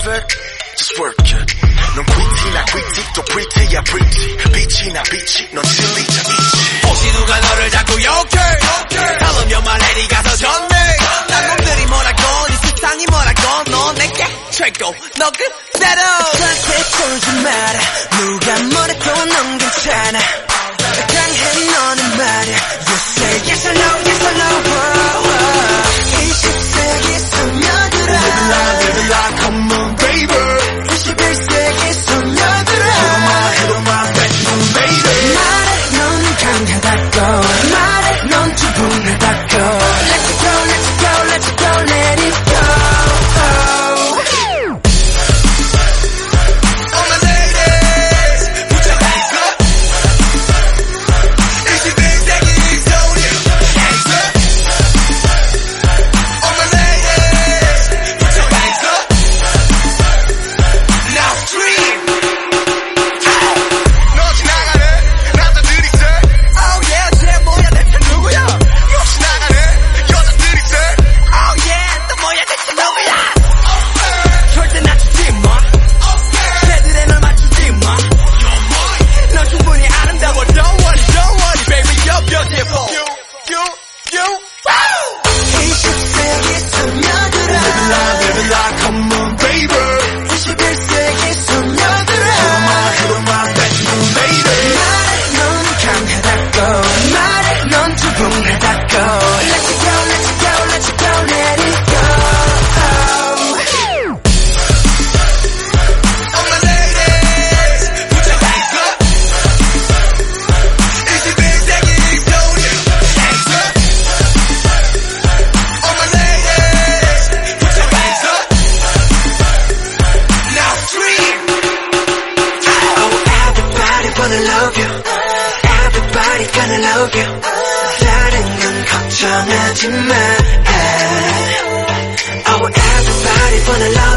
perfect? Just work it. 넌 quick나 quick, 또 pretty야 pretty. 빛이나 빛이, 넌 진리자 빛이. 혹시 누가 너를 자꾸 욕해? 욕해. 다음 연말 내리 가서 전해. 남놈들이 뭐라건, 이 세상이 뭐라건, 넌 내게 최고, 너 그대로. 그렇게 쫄지 마라. 누가 뭐래도 넌 괜찮아. gonna love you 다른 건 걱정하지 마. Oh everybody wanna love